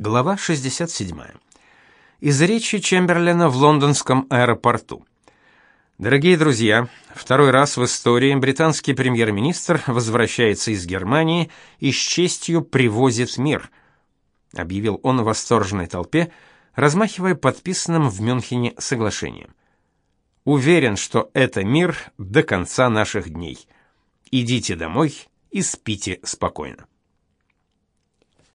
Глава 67. Из речи Чемберлена в лондонском аэропорту. Дорогие друзья, второй раз в истории британский премьер-министр возвращается из Германии и с честью привозит мир, объявил он в восторженной толпе, размахивая подписанным в Мюнхене соглашением. Уверен, что это мир до конца наших дней. Идите домой и спите спокойно.